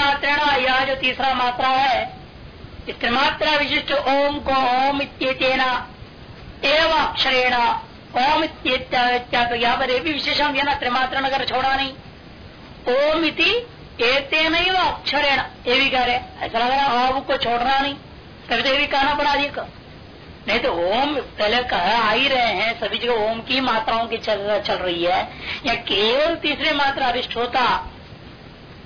मात्रा यह जो तीसरा मात्रा है इस त्रिमात्रा विशिष्ट ओम को ओम इतना एवं अक्षरेण ओम यहाँ पर भी विशेषण दिया ना त्रिमात्रा नगर छोड़ा नहीं ओम इति एतेन अक्षरेण ये भी कह रहे ऐसा लग रहा ओम को छोड़ना नहीं कभी तो भी कहना पड़ा अधिक नहीं तो ओम पहले कह आ ही रहे हैं सभी जगह ओम की मात्राओं की चल, चल रही है या केवल तीसरे मात्रा अभिष्ट होता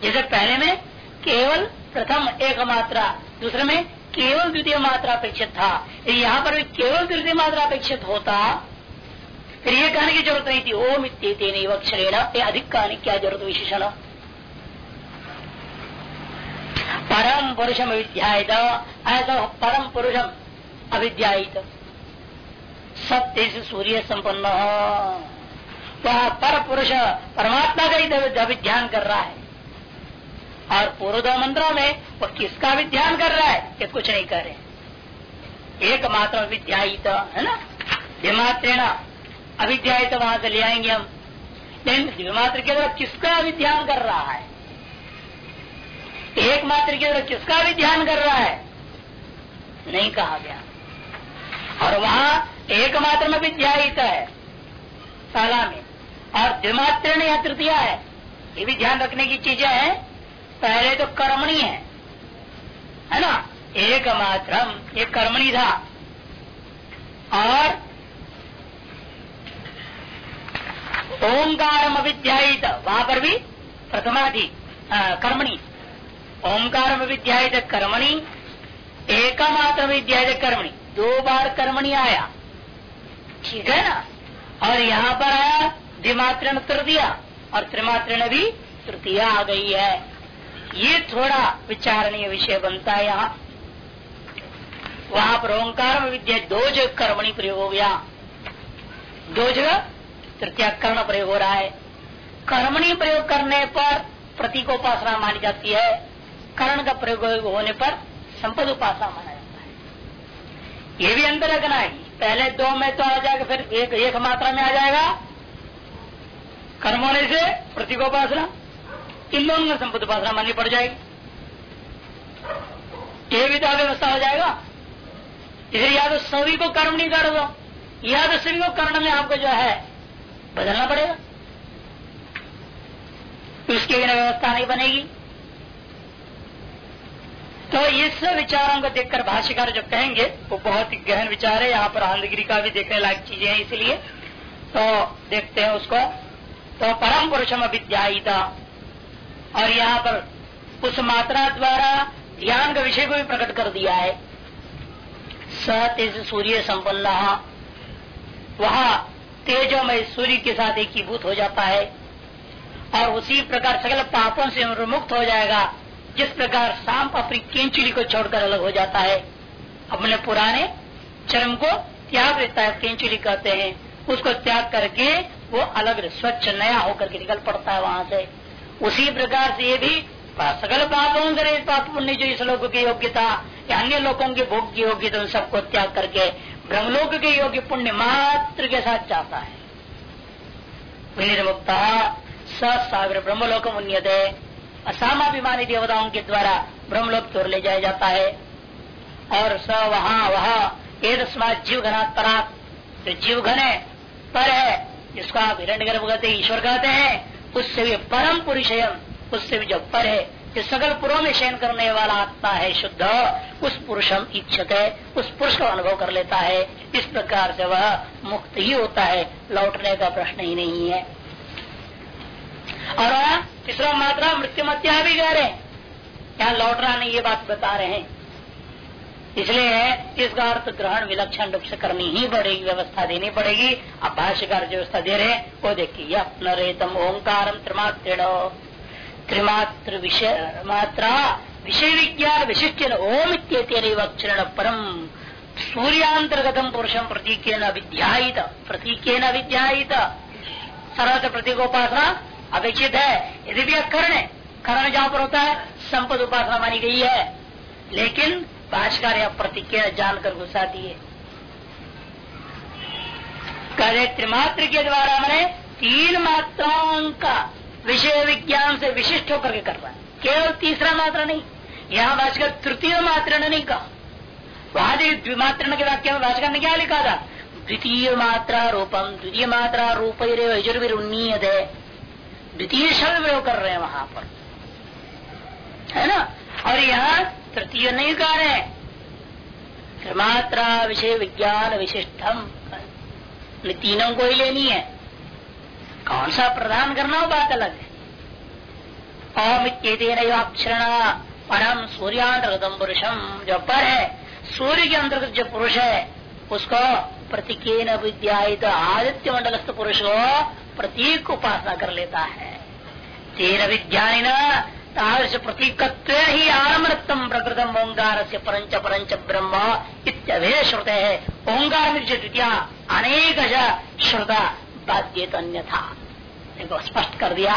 जैसे पहले में केवल प्रथम एक मात्रा दूसरे में केवल द्वितीय मात्रा अपेक्षित था। यहाँ पर भी केवल तृतीय मात्रा अपेक्षित होता। फिर ये कहने की ज़रूरत नहीं थी, ओम इतने अक्षरेण अधिक कहने क्या ज़रूरत विशेषण? परम पुरुषम अविध्यायित ऐसा परम पुरुषम अविध्यायित सत्य से सूर्य संपन्न। वह पर पुरुष परमात्मा का ही अभिध्यान कर रहा है। और पूर्व दो मंत्रों में वो किसका भी ध्यान कर रहा है, ये कुछ नहीं कर रहे। एक मात्र विद्यायित, है ना? दिमात्र द्विमात्रेण अविद्यायित वहाँ से ले आएँगे हम। लेकिन द्विमात्र के द्वारा किसका भी ध्यान कर रहा है? एक मात्र के द्वारा किसका भी ध्यान कर रहा है? नहीं कहा गया। और वहाँ एक मात्र में विद्यायित है साला में। और द्विमात्र या तृतीया है, ये भी ध्यान रखने की चीज़ें हैं। पहले तो कर्मणी है। है ना? एक कर्मणी था। और ओंकार अविध्यायित वहाँ पर भी प्रथमा थी कर्मणी। ओंकार अविध्यायित कर्मणी एक मात्र विद्यायित कर्मणी। दो बार कर्मणी आया। ठीक है ना? और यहाँ पर आया द्विमात्र तृतीया, और त्रिमात्र भी तृतीया आ गई है। ये थोड़ा विचारणीय विषय बनता है यहाँ। वहाँ पर ओंकार विद्या दो जगह कर्मणी प्रयोग हो गया। दो जगह तृतीय कर्ण प्रयोग हो रहा है। कर्मणी प्रयोग करने पर प्रतीकोपासना मानी जाती है। कर्ण का प्रयोग होने पर संपद उपासना माना जाता है। ये भी अंतर रखना है। पहले दो में तो आ जाएगा फिर एक, एक मात्रा में आ जाएगा। कर्म होने से प्रतीकोपासना। इन दोनों में संपत्ति उपासना माननी पड़ जाएगी। ये भी तो व्यवस्था हो जाएगा। इसलिए या तो सभी को कर्म नहीं कर दो या तो सभी को कर्ण में आपको जो है बदलना पड़ेगा। उसके बिना व्यवस्था नहीं बनेगी। तो इस विचारों को देखकर भाष्यकार जो कहेंगे, वो बहुत ही गहन विचार है। यहाँ पर आंधगिरी का भी देखने लायक चीज़ें हैं, इसलिए। तो देखते हैं उसको। तो परम पुरुषम अविद्यायिता। और यहाँ पर उस मात्रा द्वारा ध्यान का विषय को भी प्रकट कर दिया है। स तेज सूर्य संपन्न वह तेजोमय सूर्य के साथ एकीभूत हो जाता है और उसी प्रकार सकल पापों से मुक्त हो जाएगा, जिस प्रकार सांप अपनी केंचुली को छोड़कर अलग हो जाता है। अपने पुराने चरम को त्याग देता है, केंचुली कहते हैं। उसको त्याग करके वो अलग स्वच्छ नया होकर के निकल पड़ता है वहाँ से। उसी प्रकार से ये भी सकल पापों से पाप पुण्य जो इस लोक की योग्यता या अन्य लोगों के भोग की योग्यता उन सबको त्याग करके ब्रह्मलोक के योग्य पुण्य मात्र के साथ चाहता है। विनिर्मुक्ता सागर ब्रह्मलोक मुन्यते, असामाभिमानी देवताओं के द्वारा ब्रह्मलोक तोड़ ले जाया जाता है। और स वहा वह एक जीव घनात् परात। जो जीव घने पर है, जिसको आप हिरण्य गर्भ कहते ईश्वर कहते हैं उससे भी परम पुरुषयम उससे भी जो पर है, जो सगल पुरो में शयन करने वाला आत्मा है, शुद्ध, उस पुरुषम इच्छत है, उस पुरुष का अनुभव कर लेता है। इस प्रकार से वह मुक्त ही होता है, लौटने का प्रश्न ही नहीं है। और तीसरा मात्रा मृत्यु मत्या भी कह रहे हैं यहाँ लौटना नहीं, ये बात बता रहे हैं। इसलिए इसका अर्थ ग्रहण विलक्षण रूप से करनी ही पड़ेगी, व्यवस्था देनी पड़ेगी। अब भाष्यकार जो व्यवस्था दे रहे हैं, वो देखिए न रेतम ओंकार त्रिमात्र विषय, मात्रा विषय विज्ञान विशिष्ट ओम इत्यक्षरण परम सूर्यांतर्गतम पुरुषम प्रतीक विध्यायित प्रतीक विध्यायित सर्वत्र प्रतीकोपासना अपेक्षित है, यदि भी कर्ण कर्ण जहाँ पर होता है, संपद उपासना मानी गई है। लेकिन भाषकर या प्रतिक्रिया जानकर घुसा दिए। कहे, त्रिमात्र के द्वारा मैंने तीन मात्राओं का विषय विज्ञान से विशिष्ट होकर के कर रहा केवल तीसरा मात्रा नहीं, यहाँ भाषकर तृतीय मात्रा ने नहीं कहा। वहाँ द्विमात्रण के वाक्य में भाषकर ने क्या लिखा था? द्वितीय मात्रा रूपम, द्वितीय मात्रा रूप उन्नीयत है द्वितीय शब्द प्रयोग कर रहे हैं वहाँ पर। है ना? और यहाँ तृतीय नहीं कह रहे। त्रिमात्रा विषय विज्ञान विशिष्टम। तीनों को ही लेनी है। कौन सा प्रदान करना हो बात अलग है। अक्षरण परम सूर्यांतर्गतम पुरुषम। जो पर है, सूर्य के अंतर्गत जो पुरुष है, उसको प्रतीक विद्या आदित्य मंडलस्थ पुरुष को प्रतीक उपासना कर लेता है। तेन विज्ञान तादृश प्रतीक ही आरमृतम प्रकृतम ओंकार से परंच परंच ब्रह्म इत्यभे श्रुत। है ओंकार द्वितीय अनेक श्रुता बाध्य अन्यथा देखो स्पष्ट कर दिया।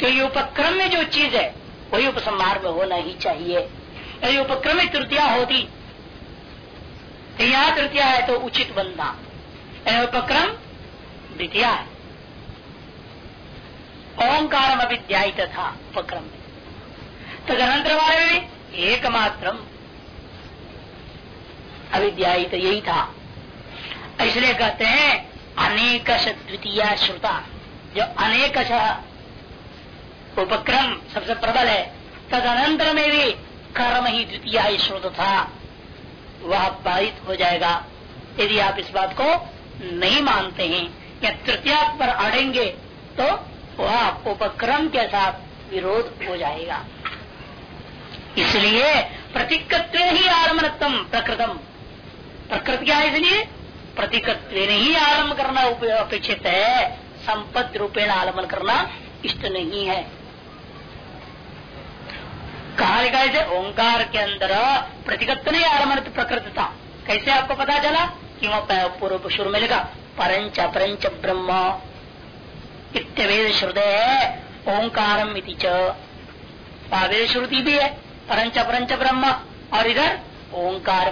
तो ये उपक्रम में जो चीज़ है, वही उपसंहार में होना ही चाहिए। यदि उपक्रम में तृतीया होती यहाँ तृतीया है तो उचित बनना। उपक्रम द्वितीय है। ओंकार था उपक्रम। में तदनंतर वाले में भी एकमात्र अविद्यायित यही था इसलिए कहते हैं अनेक द्वितीय श्रुता। जो अनेक उपक्रम सबसे प्रबल है तदनंतर में भी कर्म ही द्वितीय श्रोत था। वह बाधित हो जाएगा। यदि आप इस बात को नहीं मानते हैं, या तृतीया पर अड़ेंगे तो वह उपक्रम के साथ विरोध हो जाएगा। इसलिए प्रतीकत्व ही आरमणत्म प्रकृतम। प्रकृत क्या है इसलिए? प्रतीकत्व ही आरंभ करना अपेक्षित है। संपत्ति रूपेण आलमन करना इष्ट नहीं है। कहा लिखा है ओंकार के अंदर प्रतिगत नहीं आरमण प्रकृत था। कैसे आपको पता चला? कि वह पूर्व शुरू में लिखा परंच अपरंच ब्रह्म। इत्यवेद श्रुदय है ओंकारम वेद श्रुति भी है परंच परंच ब्रह्म, और इधर ओंकार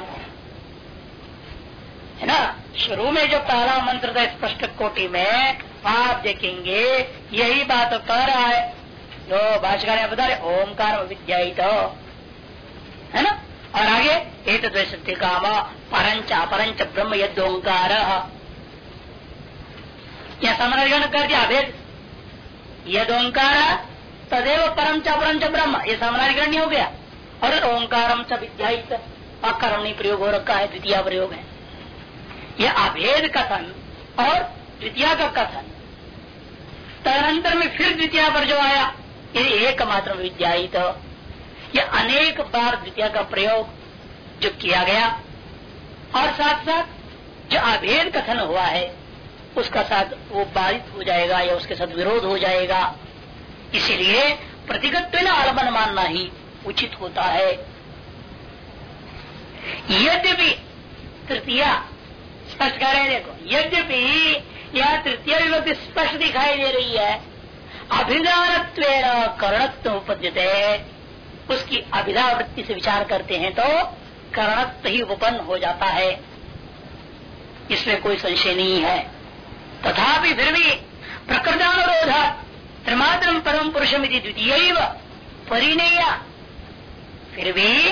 है ना? शुरू में जो पहला मंत्र था स्पष्ट कोटि में, आप देखेंगे, यही बात कह रहा है। जो भाषा ने बता रहे, ओंकार विद्या तो है ना? और आगे एक सत्य काम परंच अपरंच ब्रह्म यद ओंकार। क्या समरण कर दिया भेद यद ओंकार, तदेव परम च परम च ब्रह्म, ये नहीं हो गया। और ओंकारम च प्रयोग हो रखा है, द्वितीय प्रयोग है। यह अभेद कथन और द्वितीय का कथन। तदनंतर में फिर द्वितीय पर जो आया, ये एकमात्र विद्या तो यह अनेक बार द्वितीय का प्रयोग जो किया गया। और साथ साथ जो अभेद कथन हुआ है उसका साथ वो बाधित हो जाएगा या उसके साथ विरोध हो जाएगा। इसीलिए प्रतिगत्व आलमन मानना ही उचित होता है। यद्यपि तृतीया, स्पष्ट कह रहे देखो, यद्यपि यह तृतीय विभक्ति स्पष्ट दिखाई दे रही है अभिधान करणत्व उपद्यते। उसकी अभिधावृत्ति से विचार करते हैं तो करणत्व ही उपन्न हो जाता है। इसमें कोई संशय नहीं है। तथापि फिर भी प्रकृतानुरोध त्रिमात्र परम पुरुषम द्वितीय परिणय। फिर भी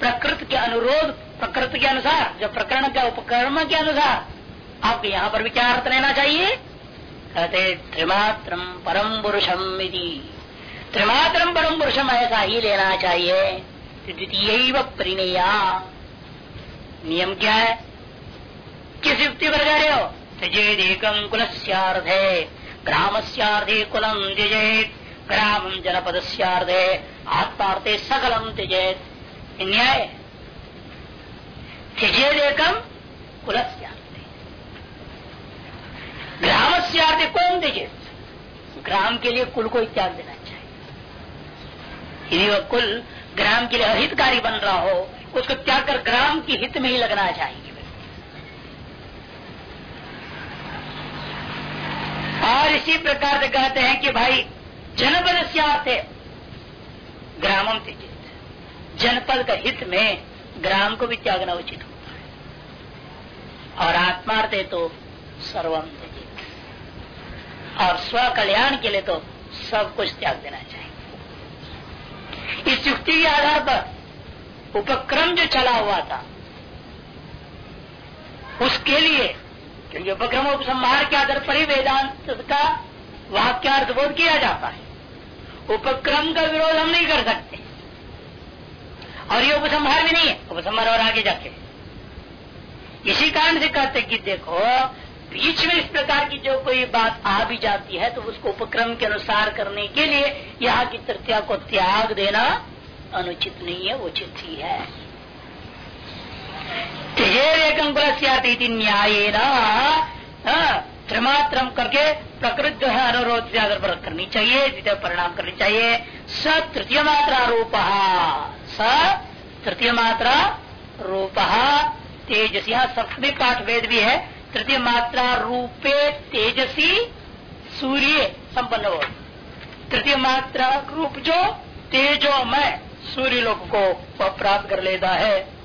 प्रकृति के अनुरोध प्रकृति के अनुसार, जो प्रकरण का उपकर्म के अनुसार। आपको यहाँ पर विचार अर्थ लेना चाहिए। कहते, त्रिमात्र परम पुरुषम त्रिमात्र परम पुरुषम ऐसा ही लेना चाहिए द्वितीय परिणया। नियम क्या है? किस युक्ति पर जा रहे हो? त्यजेदेकम ग्राम से कुलम त्यजेत, ग्राम जनपद से आत्मार्थे सकलम त्यजेत। न्याय। त्यजेदेकम ग्राम से कौन त्यजेत। ग्राम के लिए कुल को त्याग देना चाहिए। यदि वह कुल ग्राम के लिए अहितकारी बन रहा हो, उसको त्याग कर ग्राम के हित में ही लगना चाहिए। और इसी प्रकार से कहते हैं कि भाई, जनपद से ग्रामम त्यजित जनपद का हित में ग्राम को भी त्यागना उचित होता है। और आत्मार्थ है तो सर्वम त्यजित और स्व कल्याण के लिए तो सब कुछ त्याग देना चाहिए। इस युक्ति के आधार पर उपक्रम जो चला हुआ था, उसके लिए क्योंकि उपक्रम उपसंहार के आधार पर ही वेदांत का वाक्यार्थ बोध किया जाता है। उपक्रम का विरोध हम नहीं कर सकते। और ये उपसंहार भी नहीं है। उपसंहार और आगे जाके। इसी कारण से कहते कि देखो, बीच में इस प्रकार की जो कोई बात आ भी जाती है तो उसको उपक्रम के अनुसार करने के लिए यहाँ की तृतीया को त्याग देना अनुचित नहीं है उचित ही है। न्याय त्रिमात्रम करके प्रकृत जो है अनुरोध से पर करनी चाहिए, द्वितीय परिणाम करनी चाहिए, स तृतीय मात्रा रूप, स तृतीय मात्रा रूप, तेजसी सप्तमी पाठ वेद भी है तृतीय मात्रा रूपे तेजसी सूर्य संपन्न हो। तृतीय मात्रा रूप जो तेजो में सूर्य लोक को प्राप्त कर लेता है।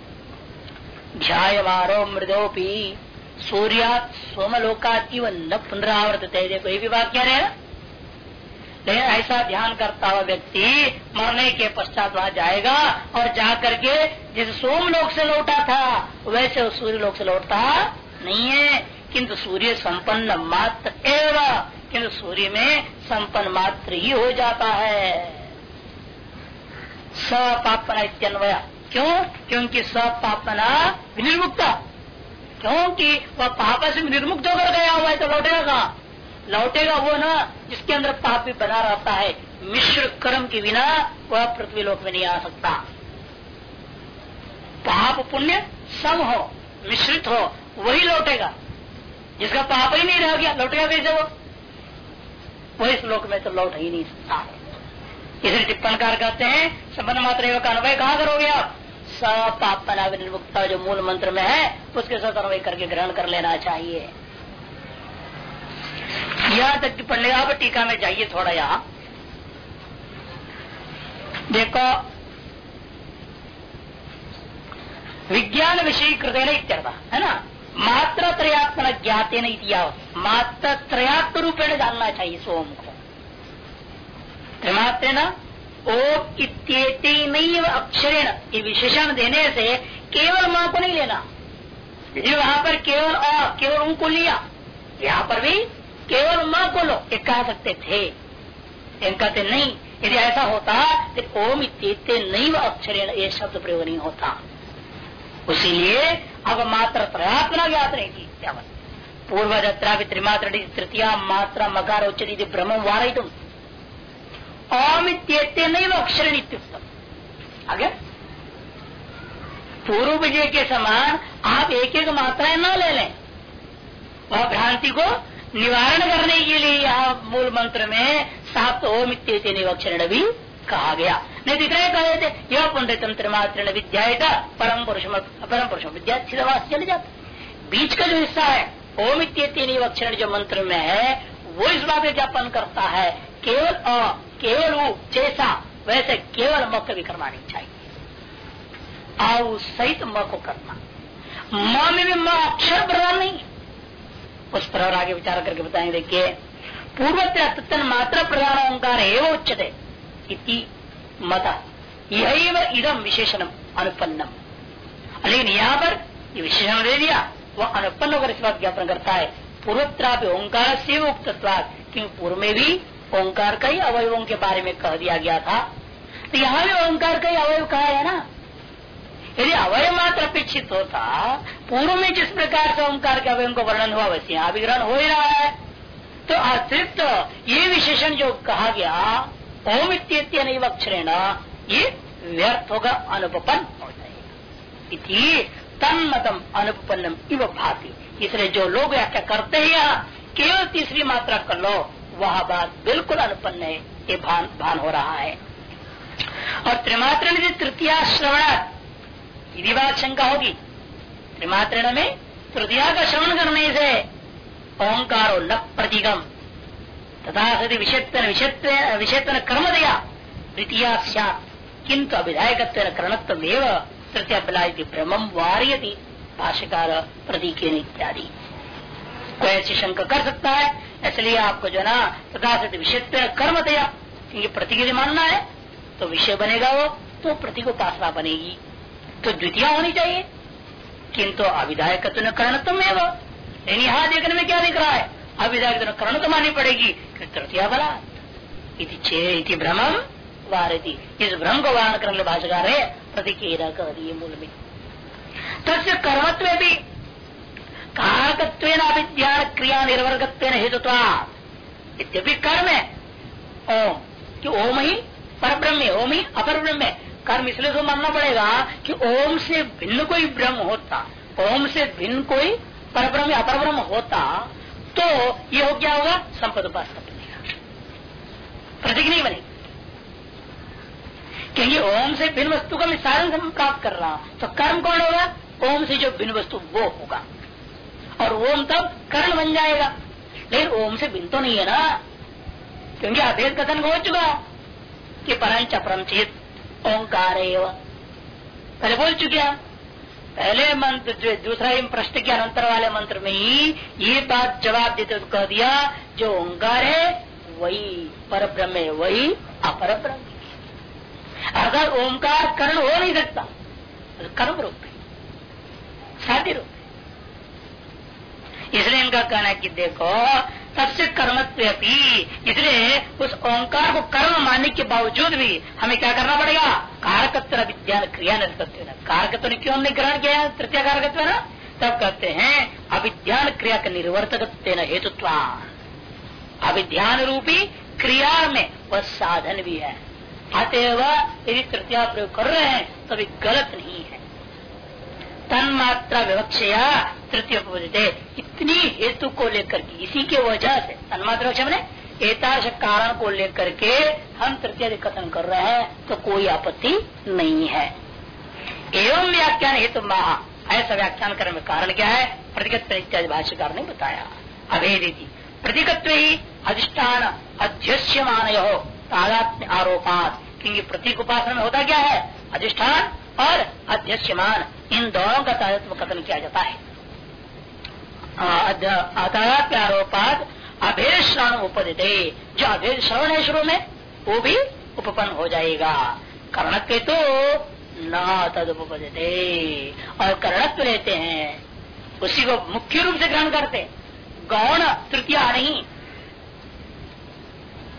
ध्यायमारो मृदोपी। सूर्या सोमलोका न पुनरावर्त देखो, ये भी वाक्य है लेकिन ऐसा ध्यान करता हुआ व्यक्ति मरने के पश्चात वहाँ जाएगा और जा करके जैसे सोम लोक से लौटा था, वैसे वो सूर्य लोक से लौटता नहीं है। किंतु सूर्य संपन्न मात्र एवं, किंतु सूर्य में संपन्न मात्र ही हो जाता है। स सपापना इत्यन्वय। क्यों? क्योंकि सपापना विनिर्मुक्त। क्योंकि वह पाप से निर्मुक्त होकर गया हुआ है तो लौटेगा। लौटेगा वो ना जिसके अंदर पाप भी बना रहता है। मिश्र कर्म के बिना वह पृथ्वी लोक में नहीं आ सकता। पाप पुण्य सम हो, मिश्रित हो, वही लौटेगा। जिसका पाप ही नहीं रह गया, लौटेगा कैसे वो? वही श्लोक में तो लौट ही नहीं सकता। इसलिए टिप्पणकार कहते हैं, संबंध मात्र का अनुभव कहाँ करोगे आप? सपापना विनिर्मुक्ता जो मूल मंत्र में है, उसके साथ अनुभव करके ग्रहण कर लेना चाहिए। यहाँ तक पढ़ लेगा आप टीका में जाइए थोड़ा यहाँ। देखो, विज्ञान विषय कृत है ना? मात्र त्रयात्मन ज्ञाते नहीं मात्र त्रयात्म रूपेण जानना चाहिए सोम को। त्रिमात्र न ओम इत्येते नहीं अक्षरेण, ये विशेषण देने से केवल माँ को नहीं लेना। वहाँ पर केवल अ, केवल ऊ को लिया। यहाँ पर भी केवल माँ को लो, ये कह सकते थे। कहते नहीं, यदि ऐसा होता तो ओम इत्येते नहीं अक्षरेण, ये शब्द प्रयोग नहीं होता। उसीलिए अब मात्र त्रयात्मना ज्ञात क्या पूर्व जत्रा भी त्रिमात्र तृतीय मात्रा मकार उच्चरी ब्रह्म वार नहीं अक्षर नित्युक्तम आगे। पूर्व विजय के समान आप एक एक मात्राएँ न ले लें। वह भ्रांति को निवारण करने के लिए यहाँ मूल मंत्र में सात ओम इत्येते अक्षर भी कहा गया। नहीं दिख रहे कहे थे, यह पुण्य तंत्र मात्र विद्या परम पुरुष परम पुरुष विद्या चले जाते। बीच का जो हिस्सा है, ओम इत्येते अक्षर जो मंत्र में है, वो इस बात का ज्ञापन करता है, केवल केवल वो जैसा वैसे केवल म करना नहीं चाहिए। आओ सहित म को करना। म में भी म अक्षर प्रधान नहीं उस पर और आगे विचार करके बताएँगे देखिए पूर्व मात्र प्रधान ओंकार एवं उच्चते मत। यही इदम विशेषणम, अनुपन्नम। लेकिन यहाँ पर ये विशेषण दे दिया, वह अनुपन्न होकर इस बात ज्ञापन करता है पूर्वत्रा ओंकार से उक्त क्योंकि पूर्व में भी ओंकार का ही अवयवों के बारे में कह दिया गया था। तो यहाँ भी ओंकार का ही अवयव कहा है ना? यदि अवय मात्र अपेक्षित होता, पूर्व में जिस प्रकार से ओंकार के अवयव को वर्णन हुआ, वैसे यहाँ भी ग्रहण हो ही रहा है। तो अतिरिक्त ये विशेषण जो कहा गया, ओम इत्यन अक्षरेण, ये व्यर्थ होगा अनुपन्न हो जाएगा। तन्मतम अनुपन्नम इव भाती। इसलिए जो लोग व्याख्या करते हैं केवल तीसरी मात्रा कर लो वह बात बिल्कुल अनुपन्न है, ये भान भान हो रहा है। और त्रिमात्र तृतीय श्रवण, यदि बात शंका होगी त्रिमात्र में तृतीया का श्रवण करने से ओंकारो न प्रतिगम तथा सदी विषेतन विषेतन कर्म दिया द्वितीय किंतु अभिधायक करणत्व तृतीय भ्रमम वार्यति, भाष्यकार प्रतीक इत्यादि। कोई ऐसी शंका कर सकता है। इसलिए आपको जो ना तथा विषय कर्म दिया। क्योंकि प्रति मानना है तो विषय बनेगा वो तो प्रति को पासना बनेगी। तो द्वितीय होनी चाहिए। किंतु अविधायक तो न करण तुम है वो यहाँ देखने में क्या दिख रहा है? अविधायक तो करण तो माननी पड़ेगी। तृतीय बला। इति वारती इस भ्रम को वारण करने भाषाकार है प्रतिकेरा कर दिए मूल में। तस्य कर्मत्व भी कारकत्व क्रिया निर्वर्गत्व हेतुत्वा यद्यपि कर्म है। ओम, कि ओम ही पर ब्रह्म ओम ही अपर ब्रह्म कर्म इसलिए तो मानना पड़ेगा कि ओम से भिन्न कोई ब्रह्म होता, ओम से भिन्न कोई पर ब्रह्म अपर ब्रह्म होता तो ये हो क्या होगा? संपद उपासना बनेगा प्रतीक नहीं बनेगी। क्योंकि ओम से भिन्न वस्तु का मैं साधन प्राप्त कर रहा हूँ तो कर्म कौन होगा? ओम से जो भिन्न वस्तु वो होगा। और ओम तब कर्ण बन जाएगा। लेकिन ओम से भिन्न तो नहीं है ना। क्योंकि अभेद कथन हो चुका कि परंच अपरमचित ओंकार पहले बोल चुके पहले मंत्र जो, दूसरा प्रश्न के अंतर वाले मंत्र में ही ये बात जवाब देते कह दिया, जो ओंकार है, वही पर ब्रह्म है, वही अपर ब्रह्म अगर ओंकार कर्ण हो नहीं सकता तो कर्म रूप है। रूप इसलिए इनका कहना है कि देखो, सबसे कर्मत्व इसलिए उस ओंकार को कर्म मानने के बावजूद भी हमें क्या करना पड़ेगा? कारकत्व विज्ञान क्रिया निष्पत्ति कारकत्व ने क्यों हमने ग्रहण किया तृतीय कारकत्व ना? तब कहते हैं, अभिध्यान क्रिया का निर्वर्तक हेतुत्व अभिध्यान रूपी क्रिया में वह साधन भी है। अतएव यदि तृतीया प्रयोग कर रहे हैं तो भी गलत नहीं है। तन्मात्रा विवक्षया तृतीय इतनी हेतु को लेकर के, इसी के वजह से तन्मात्रा मैंने एताश कारण को लेकर के हम तृतीय कथन कर रहे हैं तो कोई आपत्ति नहीं है। एवं व्याख्यान हेतु महा, ऐसा व्याख्यान करने में कारण क्या है? प्रतिगत इत्यादि भाष्यकार ने बताया। अभेदी प्रतीकत्व ही अधिष्ठान अध्यक्ष्यमान हो तादात्म्य आरोपात। क्योंकि प्रतीक उपासना में होता क्या है? अधिष्ठान और अध्यक्षमान इन दोनों का तादात्म कथन किया जाता है। आरोपात अभेद श्रवण उपदित जो अभेद श्रवण है शुरू में, वो भी उपपन्न हो जाएगा। कर्णत्व तो न तद उपदिते और कर्णत्व लेते हैं, उसी को मुख्य रूप से ग्रहण करते गौण तृतीया नहीं।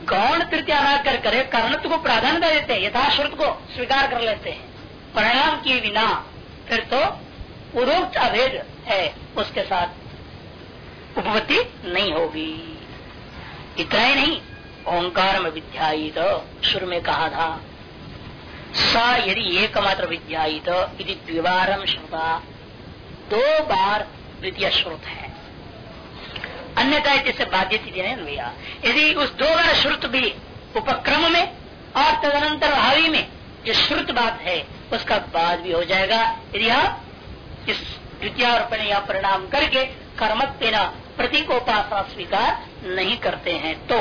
गौण तृतीया न कर करे, कर्णत्व को प्राधान्यता देते हैं, यथाश्रुत को स्वीकार कर लेते हैं। परिणाम किए बिना, फिर तो पूर्वोक्त अभेद है उसके साथ। उपपत्ति नहीं होगी। इतना ही नहीं, ओंकार में विद्यायित शुरू में कहा था, सा यदि एकमात्र विद्यायित यदि द्विवारम श्रुता। दो बार द्वितीय श्रोत है। अन्यथा इससे बाध्य भैया यदि उस दो बार श्रुत भी उपक्रम में और तदनंतर भावी में जो श्रुत बात है, उसका बाद भी हो जाएगा। यदि आप इस द्वितीय परिणाम करके कर्मत्व प्रतीकोपासना स्वीकार नहीं करते हैं। तो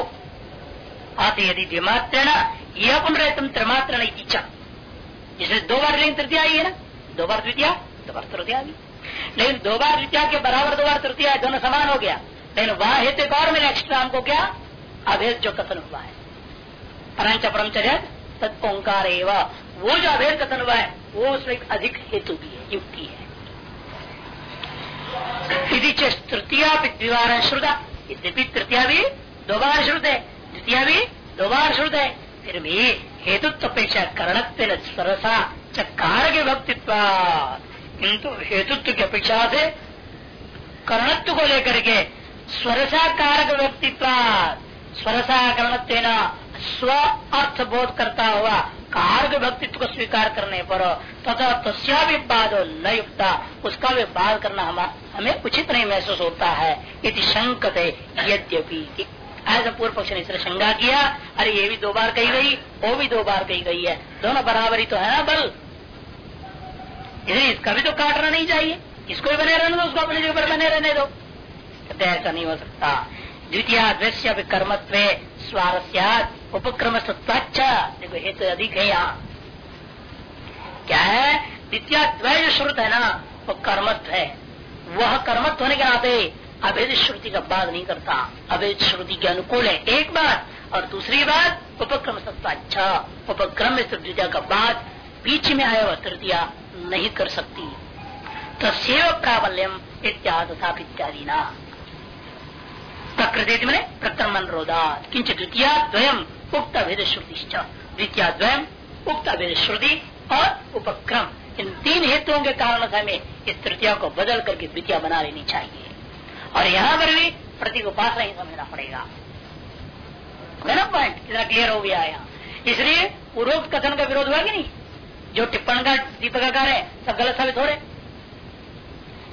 आते यदि द्विमात्र न यह पुनरेतम त्रिमात्र नहीं इच्छा जिसमें दो बार लेकिन तृतीया आई है ना? दो बार द्वितीय? दो बार तृतीया भी लेकिन दो बार द्वितीय के बराबर दो बार तृतीया दोनों समान हो गया। लेकिन वह हेतु एक और मिले, एक्स्ट्रा हमको क्या? अभेद जो कथन हुआ है। परंच परमचर्य, तत् ओंकार वो जो अभेद कथन हुआ है, वो उसमें एक अधिक हेतु भी है, युक्ति है। यदि तृतीया द्विवार श्रुता यद्यपि तृतीया भी दो बार श्रुत है द्वितीय भी दो बार श्रुत है फिर भी हेतुत्व अपेक्षा करणत्व सरसा चकार के भक्तित्व किंतु हेतुत्व की अपेक्षा से कर्णत्व को लेकर के स्वरसाकारक व्यक्तित्व स्वरसाकरण स्व अर्थ बोध करता हुआ कारक व्यक्तित्व को स्वीकार करने पर तथा तस्या भी बाद न युक्ता उसका भी बाद करना हम, हमें उचित नहीं महसूस होता है। यदि शंकत यद्यपि। ऐसा पूर्व पक्ष ने इसने शंका किया अरे ये भी दो बार कही गई वो भी दो बार कही गई है। दोनों बराबरी तो है ना बल? इसका भी तो काटना नहीं चाहिए। इसको भी बने रहने दो उसको अपने जगह पर बने रहने दो। कहते ऐसा नहीं हो सकता। द्वितीय द्वैश्य कर्मत्व स्वारस्यात। उपक्रम देखो हेतु तो अधिक है यहाँ। क्या है? द्वितीय द्वैज श्रुत है ना, वो कर्मत्व है। वह कर्मत्व होने के नाते अभेद श्रुति का बात नहीं करता। अभेद श्रुति के अनुकूल है, एक बात, और दूसरी बात उपक्रम सत्ता अच्छा उपक्रम द्वितीय का बात बीच में आया वह तृतीया नहीं कर सकती। तो सेव प्राबल्यम इत्यादि तथा इत्यादि ना प्रकृति में प्रक्रम अनुरोधा किंच द्वितीय द्वयम उक्त अभेद श्रुति द्वितीय द्वयम उक्त अभेद श्रुति और उपक्रम। इन तीन हेतुओं के कारण से हमें इस तृतीया को बदल करके द्वितीय बना लेनी चाहिए। और यहाँ पर भी प्रतीक उपासना ही समझना पड़ेगा। पॉइंट कितना क्लियर हो गया यहाँ। इसलिए पूर्वोक्त कथन का विरोध हुआ कि नहीं? जो टिप्पण का, दीपकाकार है, सब गलत साबित हो रहे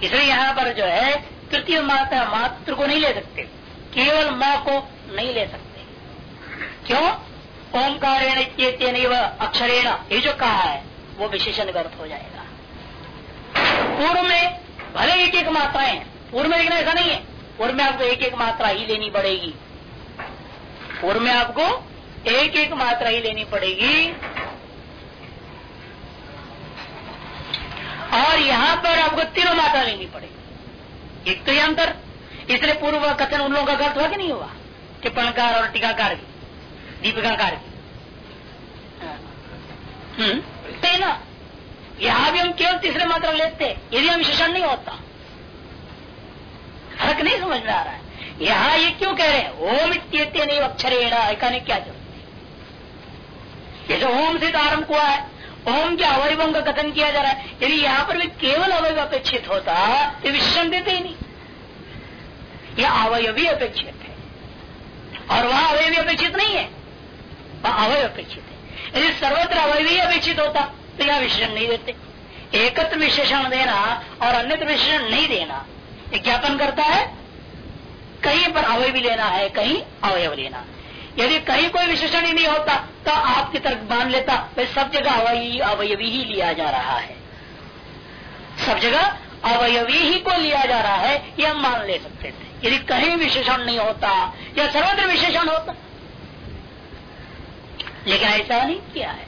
इसलिए यहाँ पर जो है, तृतीय माता मात्र को नहीं ले सकते। केवल माँ को नहीं ले सकते। क्यों? ओंकार अक्षरेण ये जो कहा है। वो विशेषण व्यर्थ हो जाएगा। पूर्व में भले एक एक मात्राएँ पूर्व में लेकिन ऐसा नहीं है। पूर्व में आपको एक एक मात्रा ही लेनी पड़ेगी। पूर्व में आपको एक एक मात्रा ही लेनी पड़ेगी। और यहाँ पर आपको तीनों मात्रा लेनी पड़ेगी। एक तो ये अंतर। इसलिए पूर्व कथन उन लोगों का अर्थ हुआ कि नहीं हुआ? टिप्पणकार और टीकाकार की। दीपिकाकार। की हम्म? यहाँ भी हम केवल तीसरे मात्रा लेते, यदि हम विशेषण नहीं होता। फ़र्क नहीं समझ में आ रहा है। यहाँ ये क्यों कह रहे हैं? ओम इत्यते नहीं अक्षरेणा कहने क्या ज़रूरत जैसे ओम से आरंभ हुआ है, ओम के अवयवों का कथन किया जा रहा है, यदि यहाँ पर भी केवल अवयव अपेक्षित होता तो विशेषण देते ही नहीं। यह अवयवी अपेक्षित है। और वहाँ अवयवी अपेक्षित नहीं है। अवय अपेक्षित है यदि सर्वत्र अवैवी अपेक्षित होता तो यह विशेषण नहीं देते एकत्र विशेषण देना और अन्यत्र विशेषण नहीं देना ज्ञापन करता है कहीं पर अवयवी लेना है कहीं अवयव लेना यदि कहीं कोई विशेषण ही नहीं होता तो आपकी तरफ़ मान लेता भाई सब जगह अवयवी अवयवी ही लिया जा रहा है सब जगह अवयवी ही को लिया जा रहा है यह हम मान ले सकते थे यदि कहीं विशेषण नहीं होता या सर्वत्र विशेषण होता लेकिन ऐसा नहीं किया है।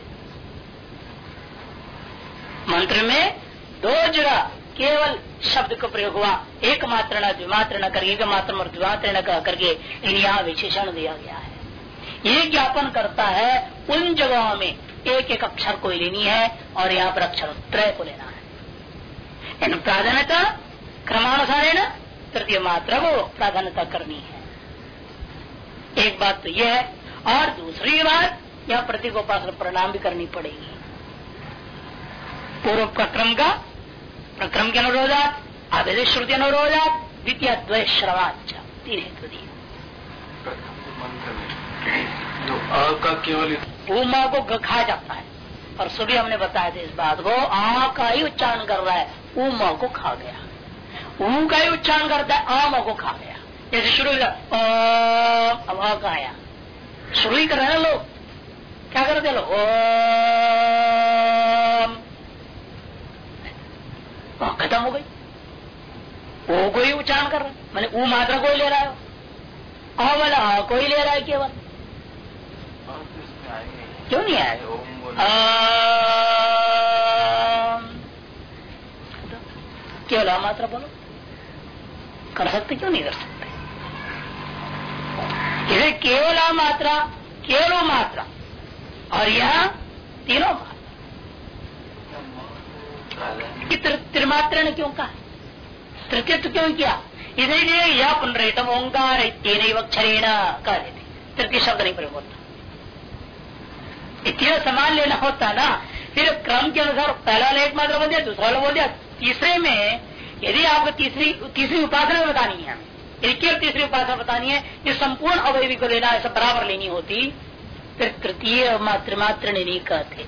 मंत्र में दो जगह केवल शब्द का प्रयोग हुआ। एक मात्र न द्विमात्र न करके एक मात्र और द्विमात्र न करके इन यहाँ विशेषण दिया गया है। ये ज्ञापन करता है, उन जगहों में एक एक अक्षर को लेनी है और यहाँ पर अक्षर त्रय को लेना है। इन प्राधान्यता क्रमानुसार है तृतीय मात्रा को प्राधान्यता करनी है। एक बात तो यह है, और दूसरी बात यह प्रतीक उपासना प्रणाम भी करनी पड़ेगी। पूर्व प्रक्रम का, प्रक्रम के अनुरोधात अभेद श्रुति अनुरोधात, द्वितीय द्वय श्रवाच तीन हेतु दिए उमा को खा जाता है। और सुबह हमने बताया था इस बात को, आ का ही उच्चारण कर रहा है, उमा को खा गया। ऊ का ही उच्चारण करता है, आम को खा गया। जैसे शुरू अब आया। शुरू ही कर रहे हैं लोग। क्या करते लोग खत्म हो गई। वो कोई उच्चारण कर रहा है। मैंने ऊ मात्रा कोई ले रहा है। अ वाला कोई ले रहा है केवल। क्यों नहीं आया? केवल अ मात्रा बोलो। कर सकते क्यों नहीं कर सकते? इसे केवल मात्रा केवल मात्रा। और यह तीनों त्रिमात्र ने क्यों कहा? तृतीय क्यों किया? इसीलिए यह पुनरेतम ओंकार तीन अक्षरेण कह देते तृतीय शब्द नहीं प्रयोग होता। इतना समान लेना होता ना। फिर क्रम के अनुसार पहला वाला एक मात्र बोल दिया, दूसरा बोल दिया। तीसरे में यदि आपको तीसरी तीसरी उपासना बतानी है केवल तीसरी उपासना बतानी है ये संपूर्ण अवयवी को लेना ऐसा बराबर लेनी होती फिर तृतीय मात्र मात्र नहीं कहते।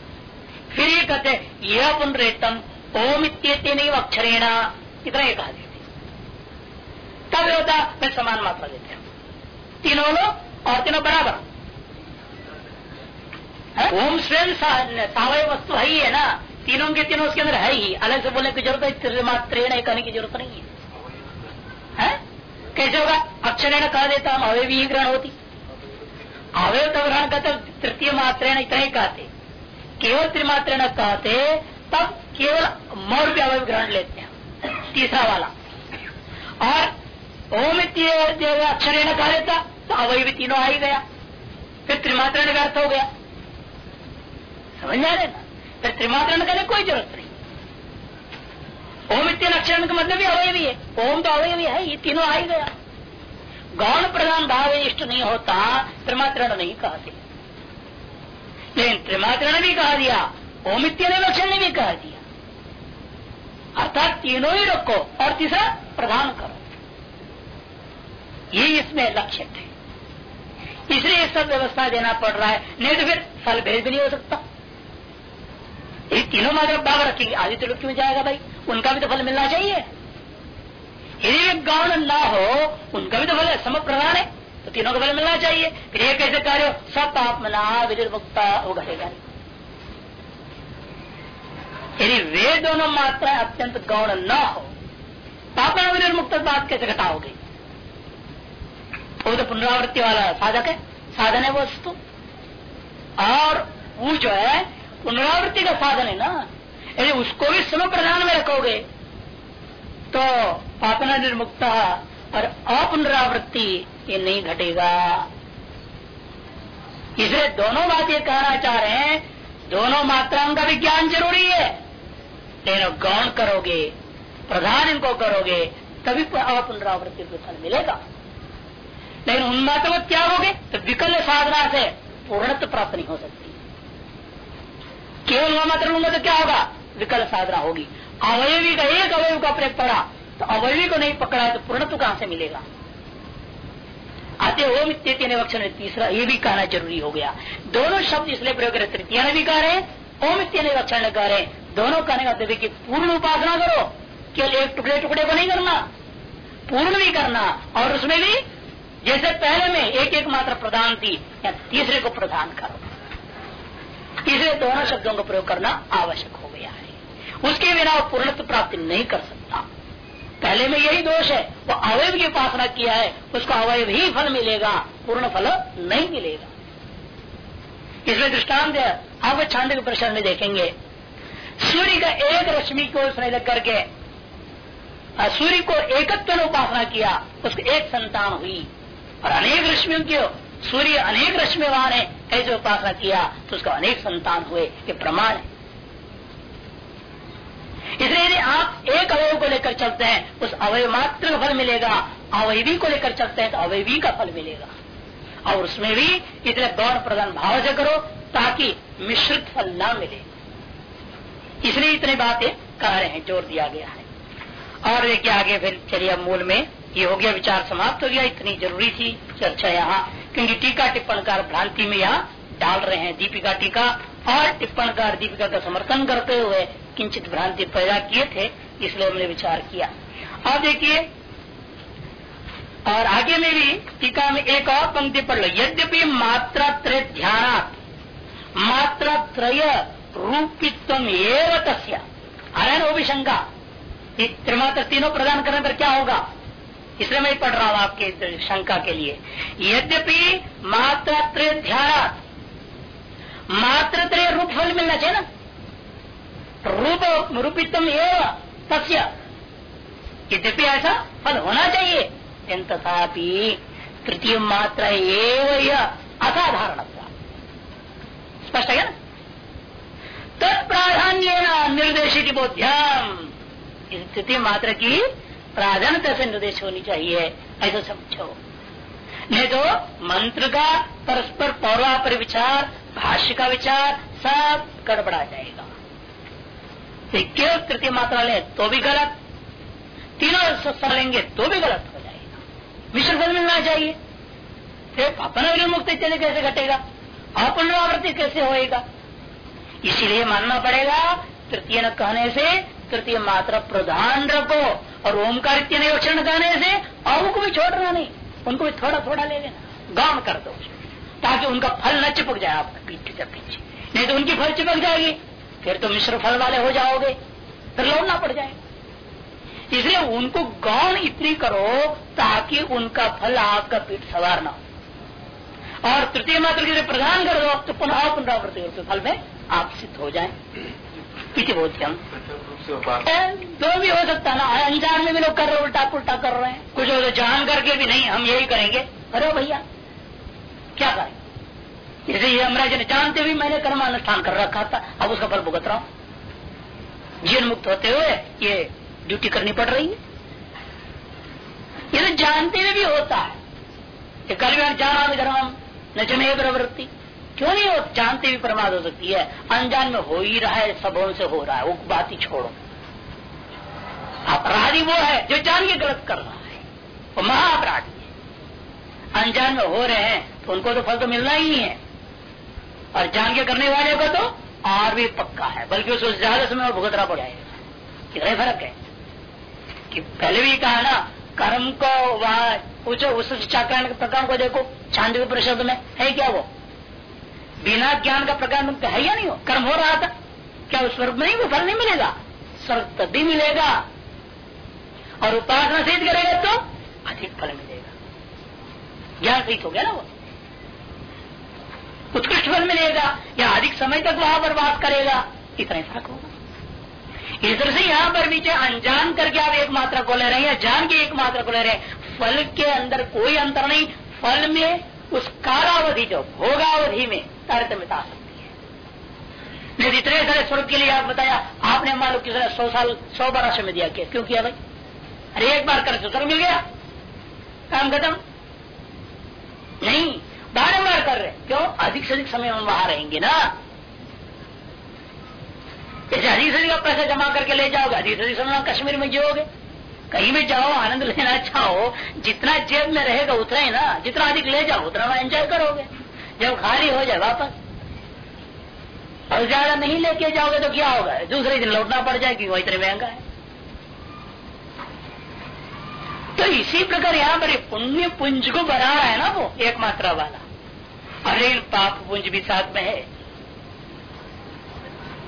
फिर ये कहते यह पुनरेतम ओम इतने नहीं अक्षरेणा इतना ये कहा देते तब होता मैं समान मात्रा देते हैं। तीनों लोग और तीनों बराबर। ओम स्वयं सावय वस्तु है ही है ना? तीनों के तीनों उसके अंदर है ही। अलग से बोलने की ज़रूरत है मात्र कहने की ज़रूरत नहीं है, है? कैसे होगा? अक्षरेण कह देता हम अवय भी ग्रहण होती। अवयव ग्रहण करते तृतीय मात्रे इतना ही कहते केवल त्रिमात्रे न कहते तब केवल मौर भी अवयव ग्रहण लेते हैं। तीसरा वाला। और ओम अक्षर न कहा लेता तो अवय भी तीनों आ ही गया। फिर त्रिमात्रण का अर्थ हो गया। समझ जा रहे ना? फिर त्रिमात्रण करने कोई ज़रूरत नहीं। ओम इतने अक्षर का मतलब भी अवय भी है। ओम तो अवय भी है, ये तीनों आ ही गया। गौण प्रधान भाव इष्ट नहीं होता, त्रिमात्रण नहीं कहते लेकिन त्रिमात्रण भी कहा दिया ओमित्य इतने लक्षण ने भी कहा दिया। अर्थात तीनों ही रखो और तीसरा प्रधान करो। ये इसमें लक्ष्य है इसलिए सब व्यवस्था देना पड़ रहा है, नहीं तो फिर फल भेद भी नहीं हो सकता। ये तीनों मात्र भाग रखेंगे आदित्य लोग क्यों जाएगा भाई? उनका भी तो फल मिलना चाहिए। यदि गौण न हो, उनका भी तो फल सम प्रधान है। तो तीनों का फल मिलना चाहिए। फिर ये कैसे कार्य सब पाप मना विनिर्मुक्ता वो घटेगा यदि वे दोनों मात्रा अत्यंत गौण न हो, पाप विनिर्मुक्त बात कैसे घटाओगे वो तो पुनरावृत्ति वाला साधक है, साधन है वस्तु। और वो जो है, पुनरावृत्ति का साधन है ना। यदि उसको भी सम प्रधान में रखोगे तो पापना निर्मुक्त और अपुनरावृत्ति ये नहीं घटेगा। इसलिए दोनों बात कहना चाह रहे हैं, दोनों मात्राओं का भी ज्ञान ज़रूरी है। लेकिन गौण करोगे, प्रधान इनको करोगे, तभी अपुनरावृत्ति को फल मिलेगा। लेकिन उन उन्मात्र को त्यागोगे तो विकल साधना से पूर्णत्व प्राप्त नहीं हो सकती। केवल वह मात्र लूँगा तो क्या होगा? विकल्प साधना होगी। अवयवी का एक अवयव का प्रयोग पड़ा तो अवयवी को नहीं पकड़ा तो पूर्णत्व कहाँ से मिलेगा? आते ओम इत्यादि वक्षण तीसरा ये भी कहना ज़रूरी हो गया। दोनों शब्द इसलिए प्रयोग करें, तृतीय ने भी कह रहे, ओम इत्यादि वक्षण कह रहे। दोनों कहने का मतलब कि पूर्ण उपासना करो, केवल एक टुकड़े टुकड़े को नहीं करना, पूर्ण भी करना, और उसमें भी जैसे पहले में एक एक मात्र प्रधान थी, या तीसरे को प्रधान करो। तीसरे दोनों शब्दों का प्रयोग करना आवश्यक हो गया है। उसके बिना पूर्णत्व प्राप्ति नहीं कर सकता। पहले में यही दोष है। वो अवयव की उपासना किया है, उसको अवयव ही फल मिलेगा, पूर्ण फल नहीं मिलेगा। इसमें दृष्टांत आप छांद के प्रश्न में देखेंगे। सूर्य का एक रश्मि को उसने लग करके सूर्य को एकत्व उपासना किया, उसको एक संतान हुई। और अनेक रश्मियों की सूर्य अनेक रश्मिवान है, ऐसे उपासना किया तो उसका अनेक संतान हुए, ये प्रमाण है। इसलिए यदि आप एक अवयव को लेकर चलते हैं, उस अवयव मात्र का फल मिलेगा। अवयवी को लेकर चलते हैं तो अवयवी का फल मिलेगा। और उसमें भी इतने गौर प्रधान भाव से करो, ताकि मिश्रित फल ना मिले। इसलिए इतनी बातें कह रहे हैं, ज़ोर दिया गया है। और देखिए आगे फिर चलिए मूल में। ये हो गया, विचार समाप्त हो गया। इतनी ज़रूरी थी चर्चा यहाँ, क्योंकि टीका टिप्पणकार भ्रांति में यहाँ डाल रहे हैं दीपिका टीका। और टिप्पणकार दीपिका का समर्थन करते हुए किंचित भ्रांति पैदा किए थे, इसलिए हमने विचार किया। अब देखिए, और आगे में भी टीका में एक और पंक्ति पढ़ लो। यद्यपि मात्रा त्रय ध्यान मात्रा त्रय रूपित्व एवं तस्या। वो भी शंका। त्रिमात्र तीनों प्रदान करने पर क्या होगा? इसलिए मैं पढ़ रहा हूँ आपके शंका के लिए। यद्यपि मात्रात्र ध्यान मात्र त्रय रूप फल मिलना चाहिए ना? रूप रूपितम एवं तस्य। यद्यपि ऐसा फल होना चाहिए। इन तथापि तृतीय मात्रा एवं असाधारण स्पष्ट है ना तत्प्राधान्य निर्देशित बोध्यम। इस तृतीय मात्र की प्राधान्यता से निर्देश होनी चाहिए। ऐसा समझो नहीं तो मंत्र का परस्पर पौर्वापर विचार भाष्य का विचार, सब गड़बड़ा जाएगा। केवल तृतीय मात्रा ले तो भी गलत। तीनों लेंगे तो भी गलत हो जाएगा। फल मिलना चाहिए फिर अपना मुक्त चले कैसे घटेगा? अपुनरावृत्ति कैसे होएगा? इसीलिए मानना पड़ेगा, तृतीय न कहने से तृतीय मात्रा प्रधान रखो और ओमकार लक्षण कहने से और को भी छोड़ना नहीं। उनको भी थोड़ा थोड़ा ले लेना। गान कर दो ताकि उनका फल न चिपक जाए आपके पीछे से पीछे। नहीं तो उनकी फल चिपक जाएगी। फिर तो मिश्र फल वाले हो जाओगे फिर लौटना पड़ जाए। इसलिए उनको गौण इतनी करो ताकि उनका फल आपका पीठ सवार ना हो। और तृतीय मात्र के प्रदान कर दो तो पुनः पुनरावृत्ति फल में आप सिद्ध हो जाए। इति बोध्यम दो भी हो सकता है ना अनजान में भी लोग कर रहे हैं उल्टा पुल्टा कर रहे हैं। कुछ तो जान करके भी नहीं हम यही करेंगे। अरे भैया क्या करें? जैसे ये हमारा जन जानते हुए मैंने कर्म अनुष्ठान कर रखा था। अब उसका फल भुगत रहा हूँ। जीवन मुक्त होते हुए ये ड्यूटी करनी पड़ रही है। ये तो जानते हुए भी होता है। ये कल भी जाना धर्म न जमे प्रवृत्ति। क्यों नहीं हो? जानते भी प्रमाद हो सकती है। अनजान में हो ही रहा है, सबों से हो रहा है। वो बात ही छोड़ो। अपराधी वो है जो जान के गलत कर रहा है। वो महाअपराधी है। अनजान में हो रहे हैं तो उनको तो फल तो मिलना ही है। और जान के करने वाले का तो और भी पक्का है, बल्कि उसको ज़्यादा समय और भुगतना पड़ जाएगा कितना फ़र्क है कि पहले भी कहा ना, कर्म को वहाँ पूछो, उस चाक्रायण के प्रकार को देखो छांद परिषद में है क्या वो? बिना ज्ञान का प्रकार है या नहीं हो कर्म हो रहा था। क्या उस स्वर्ग में वो फल नहीं मिलेगा? स्वर्ग तभी मिलेगा। और उपासना सिद्ध करेगा तो अधिक फल मिलेगा। ज्ञान सहित हो गया ना वो? उत्कृष्ट फल मिलेगा, या अधिक समय तक वहाँ पर बात करेगा इतना ही फ़र्क होगा तरह से यहाँ पर भी चाहे अनजान करके आप एक मात्रा को ले रहे हैं, या जान के एक मात्रा को ले रहे हैं, फल के अंदर कोई अंतर नहीं। फल में उस कालावधि, जो भोगावधि में तारतम्यता आ सकती है। नहीं इतने सारे स्वर्ग के लिए आप बताया, आपने मान लो किसी ने सौ साल, सौ बार समय दिया, किया क्यों किया भाई? अरे एक बार कर तो स्वर्ग मिल गया। काम खत्म। नहीं बारम्बार कर रहे क्यों? अधिक से अधिक समय हम वहाँ रहेंगे ना। जैसे अधिक से अधिक पैसा जमा करके ले जाओगे। अधिक से अधिक समय कश्मीर में जियोगे। कहीं भी जाओ, आनंद लेना चाहो, जितना जेब में रहेगा उतना ही ना। जितना अधिक ले जाओ, उतना वहाँ एंजॉय करोगे। जब खाली हो जाए वापस। और ज़्यादा नहीं लेके जाओगे तो क्या होगा? दूसरे दिन लौटना पड़ जाएगी वो इतने महँगा है। तो इसी प्रकार यहाँ पर पुण्य पुंज को बना रहा है ना वो एक मात्रा वाला। अरे, पाप पुंज भी साथ में है।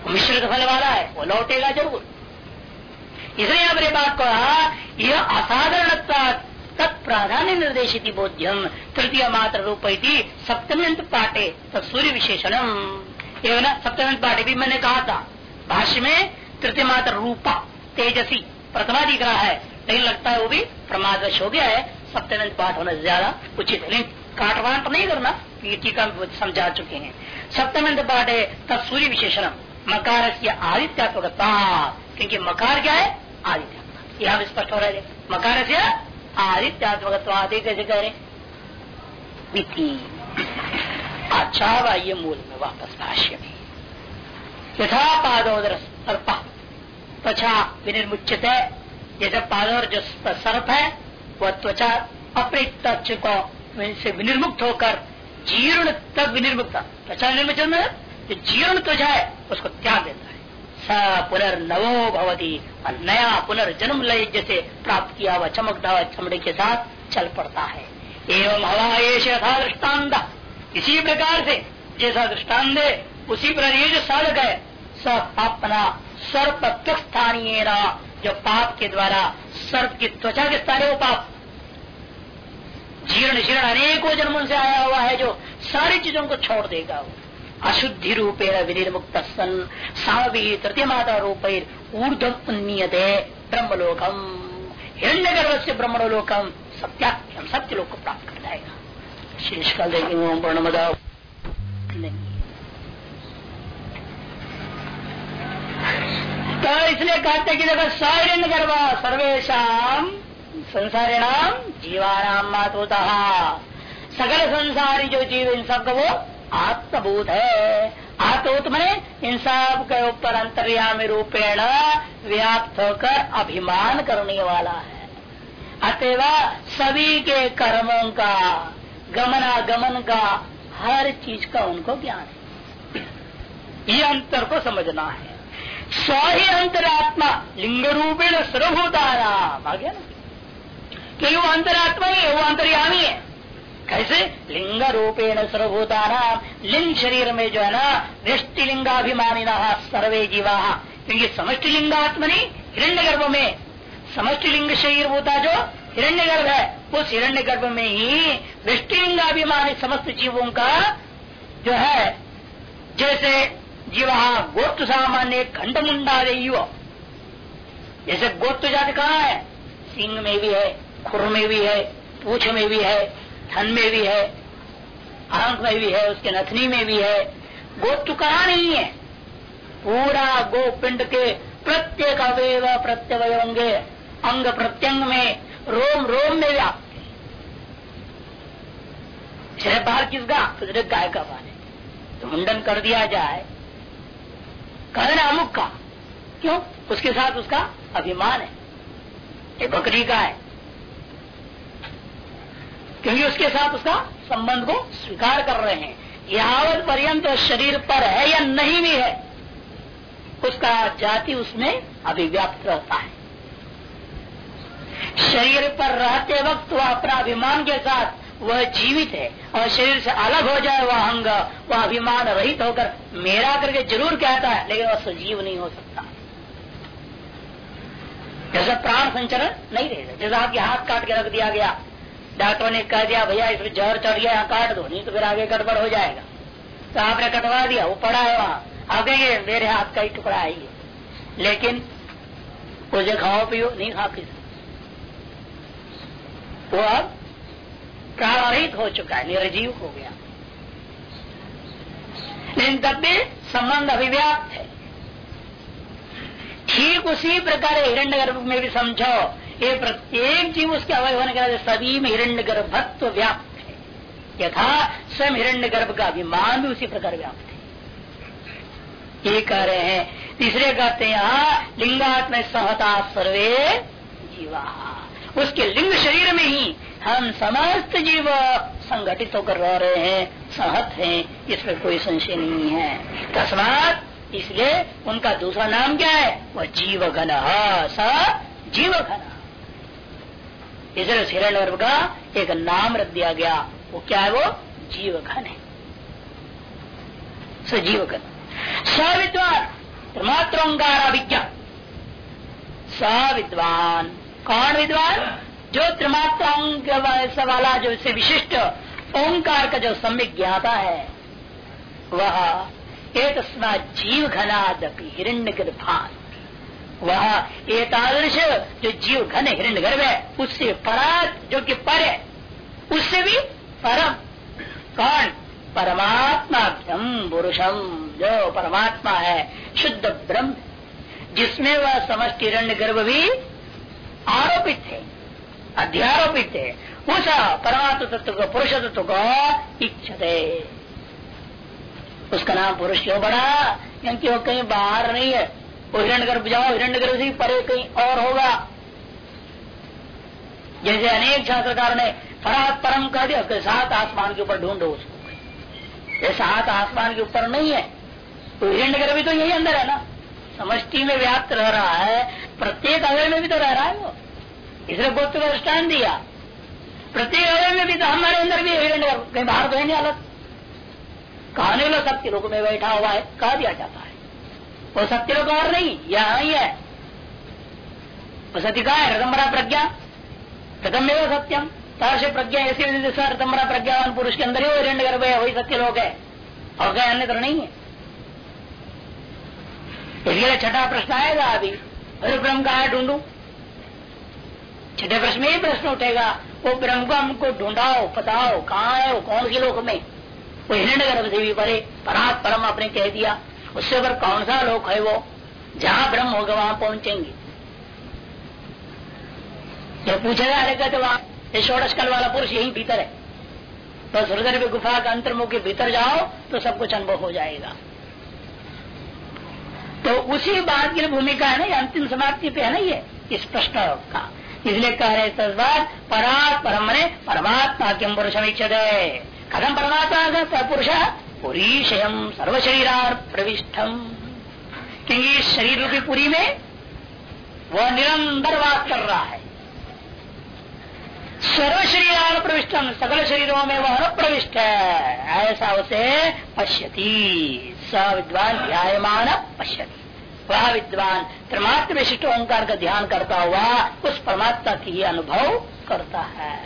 मिश्रित फल वाला है, वो लौटेगा ज़रूर। इसलिए यहाँ पर बात कहा, यह असाधारण तत्प्राधान्य निर्देशित बोध्यम, तृतीय मात्र रूप सप्तम्यंत पाटे सूर्य विशेषणम। एवं सप्तम्यंत पाटे भी मैंने कहा था, भाष्य में तृतीय मात्र रूपा, तेजसी, प्रथमा दिख रहा है। लेकिन लगता है, वो भी प्रमादवश हो गया है। सप्तम्यंत पाठ होना ज़्यादा उचित है। काटवांट नहीं करना टीका समझा चुके हैं। सप्तम्यंत पाठ है तत्सूर्य विशेषणम, मकार से आदित्यात्मक क्योंकि मकार क्या है? आदित्य। यह स्पष्ट हो रहा है। मकार से आदित्यात्मक आदि कैसे कह रहे अच्छा ये मूल में वापस भाष्य में। यथा पादोदर सर्प त्वचा विनिर्मुचित जैसे पादोर जो सर्प है, वह त्वचा तच को विनिर्मुक्त होकर जीर्ण तक विनिर्मुक्त त्वचा निर्मित में जो जीर्ण त्वचा है, उसको त्याग देता है। स पुनर्नवो भवती, और नया पुनर्जन्म लय जैसे प्राप्त किया हुआ चमकता हुआ चमड़े के साथ चल पड़ता है। एवं हवा यथा दृष्टांत। इसी प्रकार से जैसा दृष्टांत उसी प्रकार ये जो साधक है सब अपना सर्प स्थानीय जो पाप के द्वारा सर्प की त्वचा के सारे वो पाप जीर्ण शीर्ण अनेकों जन्मों से आया हुआ है जो सारी चीज़ों को छोड़ देगा वो। अशुद्धि रूपेण विनिर्मुक्त सन, सावी तृतीय माता रूप ऊर्धम उन्नीयते ब्रह्मलोकम। हिरण्य गर्भ से ब्रह्मलोकम सत्याख्यम सत्य लोक को प्राप्त कर जाएगा। शीर्ष काल देखेंगे नहीं। तो इसलिए कहते कि देखो सौरण्य गर्भ सर्वेशा संसारिणाम जीवानाम मातोता। सकल संसारी जो जीव, इन सबको वो आत्मभूत है। आत्मभूत मैंने इन सब के ऊपर अंतर्यामी रूपेण व्याप्त होकर अभिमान करने वाला है। अतएव सभी के कर्मों का, गमनागमन का, हर चीज़ का उनको ज्ञान है। ये अंतर को समझना है। स्व ही अंतरात्मा लिंग रूपेण सर्वभूता नाम आ गया ना? क्योंकि वो अंतरात्मा ही है, वो अंतर्यामी है। कैसे? लिंग रूपेण सर्वभूता लिंग शरीर में जो है ना वृष्टि लिंगाभिमानी सर्वे जीवा। क्योंकि समष्टि लिंगात्मनि हिरण्य गर्भ में। समष्टि लिंग शरीर होता जो हिरण्य गर्भ है। उस हिरण्य गर्भ में ही वृष्टि लिंगाभिमानी समस्त जीवों का जो है, जैसे जीवा गोत्र सामान्य खंड मुंडा युवा जैसे गोत्र जाति कहाँ है सिंह में भी है खुर में भी है पूछ में भी है थन में भी है आँख में भी है उसके नथनी में भी है गोत्र कहा नहीं है पूरा गोपिंड के प्रत्येक अवयव प्रत्यवयंगे अंग प्रत्यंग में रोम रोम में व्याप्त बाहर किसका गाय का बाल है तो मुंडन कर दिया जाए कहना अमुक का। क्यों? उसके साथ उसका अभिमान है। ये बकरी का है। क्योंकि उसके साथ उसका संबंध को स्वीकार कर रहे हैं। यावत पर्यंत शरीर पर है या नहीं भी है, उसका जाति उसमें अभिव्याप्त रहता है। शरीर पर रहते वक्त वह अपना अभिमान के साथ वह जीवित है और शरीर से अलग हो जाए वह अंग, वह अभिमान रहित होकर मेरा करके ज़रूर कहता है, लेकिन वह सजीव नहीं हो सकता। जैसा प्राण संचरण नहीं रहेगा, जैसा आपके हाथ काट के रख दिया गया। डॉक्टर ने कह दिया, भैया, इसमें जहर चढ़ गया काट दो, नहीं तो फिर आगे गड़बड़ हो जाएगा। तो आपने कटवा दिया, वो पड़ा है वहाँ। कहेंगे मेरे हाथ का ही टुकड़ा है लेकिन उसे खाओ पियो, नहीं खा पी वो अब प्राणरहित हो चुका है, निर्जीव हो गया। लेकिन तब भी संबंध अभिव्याप्त है। ठीक उसी प्रकार हिरण्य गर्भ में भी समझो, ये प्रत्येक जीव उसके अवय होने के सभी में हिरण्य गर्भत्व व्याप्त है। यथा स्वयं हिरण्य गर्भ का अभिमान भी उसी प्रकार व्याप्त है। ये कह रहे हैं, तीसरे कहते हैं, यहाँ लिंगात्म सहता सर्वे जीवा। उसके लिंग शरीर में ही हम समस्त जीव संगठित होकर रह रहे हैं, सहत हैं, इसमें कोई संशय नहीं है। तस्मात इसलिए उनका दूसरा नाम क्या है? वह जीव घन स जीव घन इसलिए हिरण गर्भ का एक नाम रख दिया गया। वो क्या है वो? जीव घन है सजीव घन विद्वान त्रिमात्रोकार अभिज्ञा विद्वान कौन विद्वान? जो त्रिमात्रांक वाला जो इससे विशिष्ट ओंकार का जो सम्यक ज्ञाता है, वह एक जीव घनादपि हिरण्य गर्भान वह एतादृश जो जीव घन हिरण्य गर्भ है, उससे परात जो कि पर है, उससे भी परम। कौन? परमात्मा पुरुषम जो परमात्मा है, शुद्ध ब्रह्म। जिसमें वह समस्त हिरण्य गर्भ भी आरोपित है। अध्यारोपित है उस परमात्म तत्व को पुरुष तत्व को इच्छते उसका नाम पुरुष क्यों बड़ा क्योंकि वो कहीं बाहर नहीं है वो हिरण्य गर्भ जाओ हिरण्य गर्भ परे कहीं और होगा जैसे अनेक शास्त्रकार ने फरात परम कर दिया उसके साथ आसमान के ऊपर ढूंढो उसको ये सात आसमान के ऊपर नहीं है तो गर्भ भी तो यही अंदर है ना समष्टि में व्याप्त रह रहा है प्रत्येक अवय में भी तो रह रहा है वो इसलिए गोत्र दृष्टान दिया। प्रत्येक अवय में भी तो हमारे अंदर भी कहीं बाहर तो है नहीं अलग कहने वाला सत्य लोग में बैठा हुआ है, कह दिया जाता है। वो सत्य लोग और नहीं, यहाँ ही है। वो सत्य कहा है, रतम्बरा प्रज्ञा। रतम एवं सत्यम। तार से प्रज्ञा ऐसी रतम्बरा प्रज्ञावान पुरुष के अंदर ही वो हिरण्य गर्भ है, वही सत्य लोग है। और क्या अन्य तो नहीं है। इसलिए छठा प्रश्न आएगा अभी। अरे ब्रह्म कहा ढूंढू? छठे प्रश्न में ही प्रश्न उठेगा, वो ब्रह्म को हमको ढूंढाओ, बताओ कहाँ है वो कौन सी लोक में? वो हिरण्य भी परे, परात परम आपने कह दिया, उससे अगर कौन सा लोक है वो? जहाँ ब्रह्म होगा, वहाँ पहुँचेंगे। जब पूछा जाएगा तो वहाँ षोड़श कल वाला पुरुष यही भीतर है। तो में गुफा का अंतर्मुख के भीतर जाओ तो सब कुछ अनुभव हो जाएगा। तो उसी बात की भूमिका है ना अंतिम समाप्ति पे है ना ये, इस प्रश्न का। इसलिए कह रहे तस्वाद परात परम मने परमात्मा किम पुरुष है परमात्मा पुरुष पुरीशयम सर्व शरीरार प्रविष्टम क्योंकि शरीर रूपी पुरी में वह निरंतर वास कर रहा है सर्व शरीरार प्रविष्टम सकल शरीरों में वह प्रविष्ट है ऐसा उसे पश्यति स विद्वान ध्यायमान पश्यति वह विद्वान त्रिमात्र विशिष्ट ओंकार का ध्यान करता हुआ उस परमात्मा की अनुभव करता है।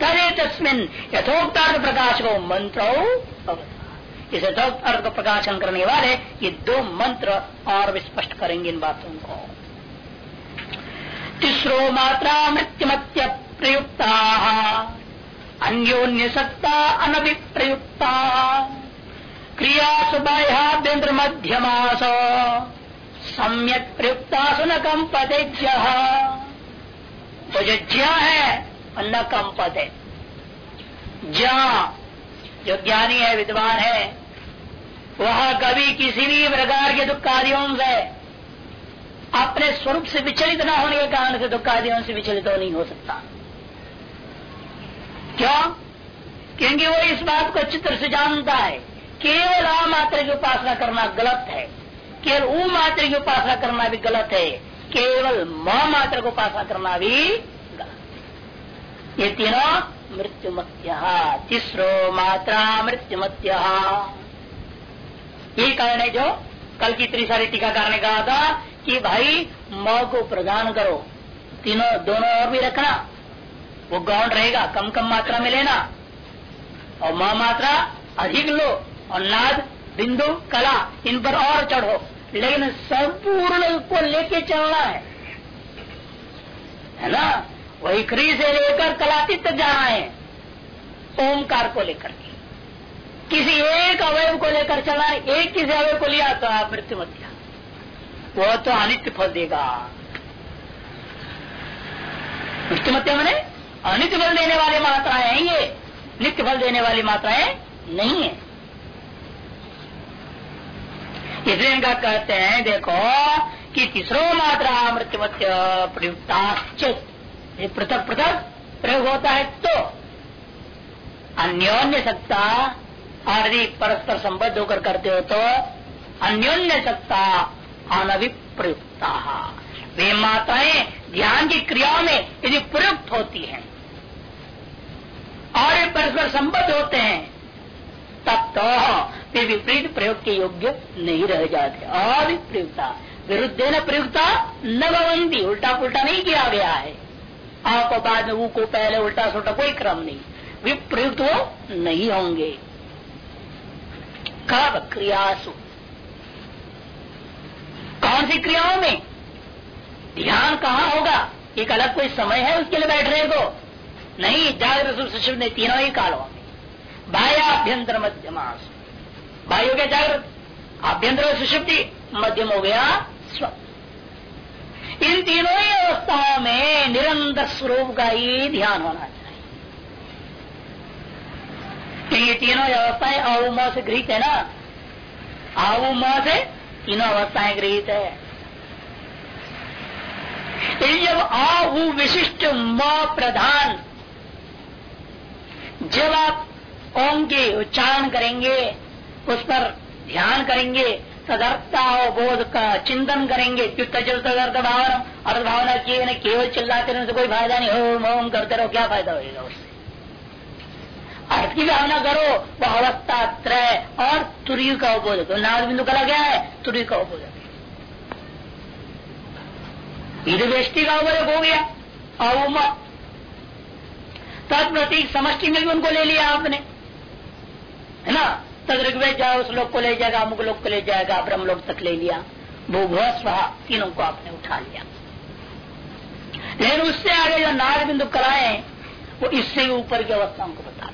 तरे तस्मिन यथोक्तार्थ प्रकाश को मंत्र इस तो अर्थ प्रकाशन करने वाले ये दो मंत्र और भी स्पष्ट करेंगे इन बातों को। तीसरो मात्रा मृत्युमत्य प्रयुक्ता। अन्योन्य सत्ता अनभिप्रयुक्ता। क्रिया सुबाह्याभ्यंतर मध्यमास सम्यक प्रयुक्ता सुन कंपते तो जो ज्या है न कंपते ज्या जो ज्ञानी है, विद्वान है, वह कभी किसी भी प्रकार के दुखादियों से अपने स्वरूप से विचलित न होने के कारण से दुखादियों से विचलित तो नहीं हो सकता। क्यों? क्योंकि वो इस बात को चित्र से जानता है, केवल मात्र की उपासना करना गलत है। केवल ऊ मात्र की उपासना करना भी गलत है। केवल म मात्र को उपासना करना भी गलत ये तीनों मृत्युमत्य। तीसरो मात्रा मृत्यु मृत्युमत्य। ये कारण है जो कल की इतनी सारी टीकाकार ने कहा था कि भाई, म को प्रदान करो। तीनों, दोनों और भी रखना। वो गौण रहेगा, कम कम मात्रा में लेना। और म मात्रा अधिक लो, और नाद बिंदु, कला, इन पर और चढ़ो। लेकिन संपूर्ण को लेके चलना है। है ना? वही क्री से लेकर कलातीत तक जाना है। ओमकार को लेकर के। किसी एक अवयव को लेकर चलना है। एक किसी अवयव को लिया तो आप मृत्यु मत दिया वो तो अनित्य फल देगा। मृत्यु मत मैंने? अनित्य फल देने वाली मात्राएँ हैं ये। नित्य फल देने वाली मात्राएँ नहीं है। इसलिए इनका कहते हैं, देखो, कि तीसरो मात्रा मृत्युमत्य प्रयुक्ता पृथक पृथक प्रयोग होता है तो अन्योन्य सत्ता और यदि परस्पर संबद्ध होकर करते हो तो अन्योन्य सत्ता अनभिप्रयुक्ता। वे मात्राएँ ध्यान की क्रियाओं में यदि प्रयुक्त होती हैं और ये परस्पर संबद्ध होते हैं तब तो वे विपरीत प्रयोग के योग्य नहीं रह जाते। अभिप्रयुक्ता विरुद्ध न प्रयुक्ता न भवंती उल्टा पुल्टा नहीं किया गया है। आ को बाद में वो को पहले उल्टा सुल्टा कोई क्रम नहीं। विप्रयुक्त वो नहीं होंगे। कब क्रियासु? कौन सी क्रियाओं में? ध्यान कहाँ होगा? एक अलग कोई समय है उसके लिए बैठने को? नहीं, जागृत सुशिव ने तीनों ही कालों में। बाह्याभ्यंतर मध्यमास बाह्य हो गया जागृत आभ्यंतर सुषुप्ति मध्यम हो गया स्व। इन तीनों ही अवस्थाओं में निरंतर स्वरूप का ही ध्यान होना चाहिए। तो ये तीनों अवस्थाएँ आऊ से गृहित है ना? आऊ से तीनों अवस्थाएँ गृहित है। जब आहु विशिष्ट म प्रधान, जब आप ओम के उच्चारण करेंगे, उस पर ध्यान करेंगे सदर्थता हो बोध का चिंतन करेंगे अर्थ भावना किए न केवल चिल्लाते रहने से कोई फ़ायदा नहीं। हो ओम करते रहो, क्या फ़ायदा होगा उससे? अर्थ की भावना करो वो अवस्था त्रय और तुरी का उपबोधक तो नाद बिंदु कला क्या है? तुरी का उपबोधक इध का उपबोधक हो गया। अवम तत्प्रतीक समष्टि में भी उनको ले लिया आपने। है ना? तद ऋग्वेद जाओ, उस लोग को ले जाएगा, अमुक लोग को ले जाएगा, ब्रह्म लोग तक ले लिया। भूभ स्वा तीनों को आपने उठा लिया। लेकिन उससे आगे जो नाग बिंदु कराए, वो इससे ऊपर की अवस्थाओं को बता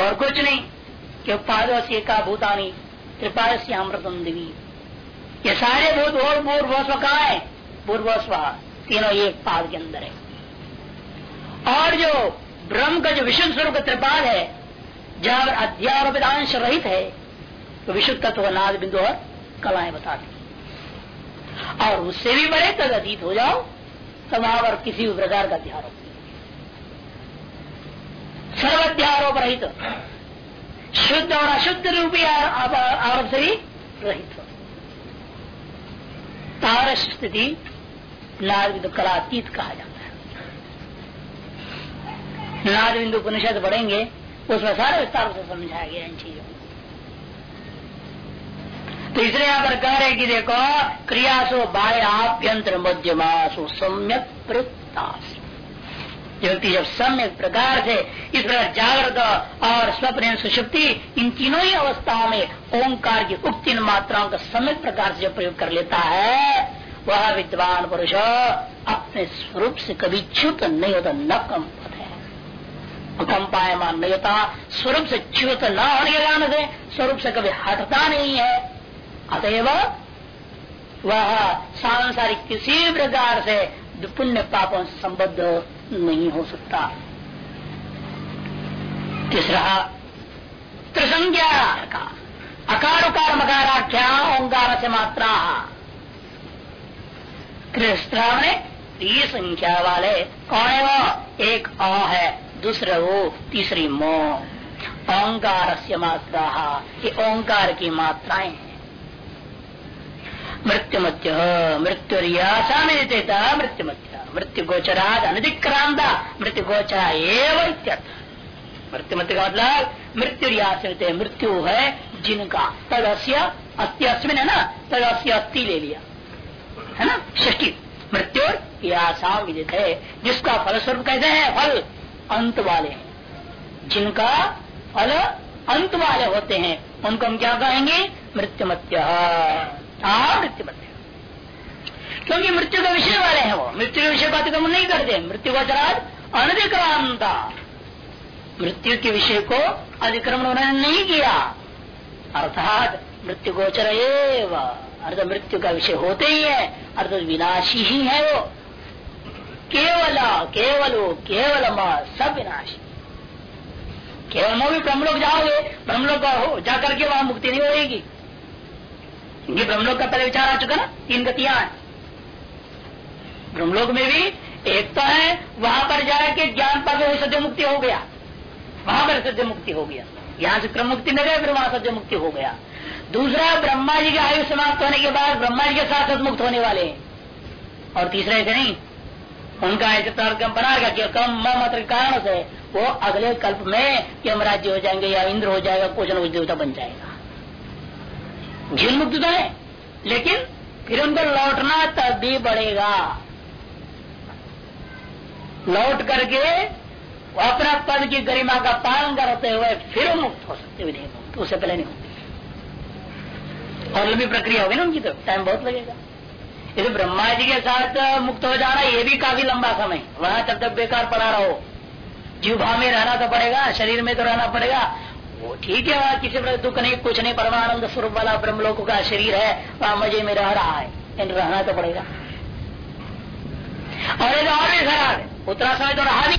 और कुछ नहीं कि पादवसी का भूतानी त्रिपाद से अमृतम देवी। ये सारे भूत और पूर्वस्व कहा है? पूर्वस्व तीनों एक पाद के अंदर है। और जो ब्रह्म का जो विशुद्ध स्वरूप त्रिपाल है, जहाँ पर अध्यारोपितांश रहित है तो विशुद्ध तत्व नाद बिंदु और कलाएँ बता दी। और उससे भी बड़े तक अतीत हो जाओ वहाँ पर किसी भी प्रकार का अध्यारोप सर्वाध्यारोप रहित, शुद्ध और अशुद्ध रूपी आरोप से भी रहित तार स्थिति नाद बिंदु कलातीत कहा जाता नाद बिंदु उपनिषद पढ़ेंगे, उसमें सारे विस्तार से समझाया गया इन चीज़ों तो इसलिए यहाँ पर कह रहे कि देखो, क्रियासो बाह्य आभ्यंतर मध्यमासो सम्यक व्यक्ति जब सम्यक प्रकार से इस प्रकार जागृत और स्वप्न सुषुप्ति इन तीनों ही अवस्थाओं में ओंकार की उक्त मात्राओं का सम्यक प्रकार से जब प्रयोग कर लेता है, वह विद्वान पुरुष अपने स्वरूप से कभी च्युत नहीं होता न कम है कंपायमान नहीं होता स्वरूप से च्युत न होने के से स्वरूप से कभी हटता नहीं है अतएव वह सांसारिक किसी प्रकार से पुण्य पापों से संबद्ध नहीं हो सकता। तीसरा, त्रिसंज्ञा। का अकार उकार मकाराख्या ओंकार से मात्रा। कृष्णा ने संख्या वाले कौन है वो एक अ है। दूसरा वो तीसरी मो। ओंकार से मात्रा ये ओंकार की मात्राएँ हैं। मृत्यु मध्य मृत्यु रियासा में देता मृत्यु मध्य मृत्यु गोचराद अनधिक्रांत मृत्यु गोचरा एवं मृत्यु मध्य का मतलब मृत्यु रियास मृत्यु है, जिनका तदस्य अस्थि अस्मिन है ना, तदस्य अस्थि ले लिया। है ना? षष्टी मृत्यु यासाम विदित है जिसका फलस्वरूप कहते हैं, फल। अंत वाले। हैं जिनका फल अंत वाले होते हैं, उनको हम क्या कहेंगे? मृत्यु मत्य मृत्यु क्योंकि मृत्यु का विषय वाले हैं वो। मृत्यु के विषय बात हम नहीं करते। मृत्यु का चराज अनधिक्रांता मृत्यु के विषय को अधिक्रमण उन्होंने नहीं किया। अर्थात मृत्यु गोचर एवं। अर्थ मृत्यु का विषय होते ही है। अर्थात विनाशी ही है वो। केवल केवल केवल सब विनाशी केवल मो भी ब्रह्मलोक जाओगे ब्रह्मलोक हो जाकर के वहाँ मुक्ति नहीं होगी क्योंकि ब्रह्मलोक का पहले विचार आ चुका ना तीन गतियाँ ब्रह्मलोक में भी एक तो है वहाँ पर जाके ज्ञान पर भी सद्य मुक्ति हो गया वहाँ पर सद्य मुक्ति हो गया यहाँ से क्रम मुक्ति न गए फिर वहाँ सद्य मुक्ति हो गया दूसरा ब्रह्मा जी की आयु समाप्त होने के बाद ब्रह्मा जी के साथ मुक्त होने वाले हैं और तीसरा है नहीं उनका ऐसे तर्क बना रखा कम मात्र कारण से वो अगले कल्प में यम राज्य हो जाएँगे या इंद्र हो जाएगा कुछ न कुछ देवता बन जाएगा। जीवन मुक्त तो है, लेकिन फिर उनको लौटना तब भी बढ़ेगा। लौट करके अपना पद की गरिमा का पालन करते हुए फिर मुक्त हो सकते हुए नहीं उससे पहले नहीं होती और लंबी प्रक्रिया होगी ना उनकी तो टाइम बहुत लगेगा। यदि ब्रह्मा जी के साथ मुक्त हो जा रहा है ये भी काफ़ी लंबा समय। वहाँ तब तक बेकार पड़ा रहो। जीवभा में रहना तो पड़ेगा, शरीर में तो रहना पड़ेगा। वो ठीक है, वहाँ किसी प्रकार दुख नहीं, कुछ नहीं, परमानंद स्वरूप वाला ब्रह्मलोक का शरीर है, वहाँ मज़े में रह रहा है। रहना तो पड़ेगा। और एक और भी खराब है। उतना समय तो रहा नहीं।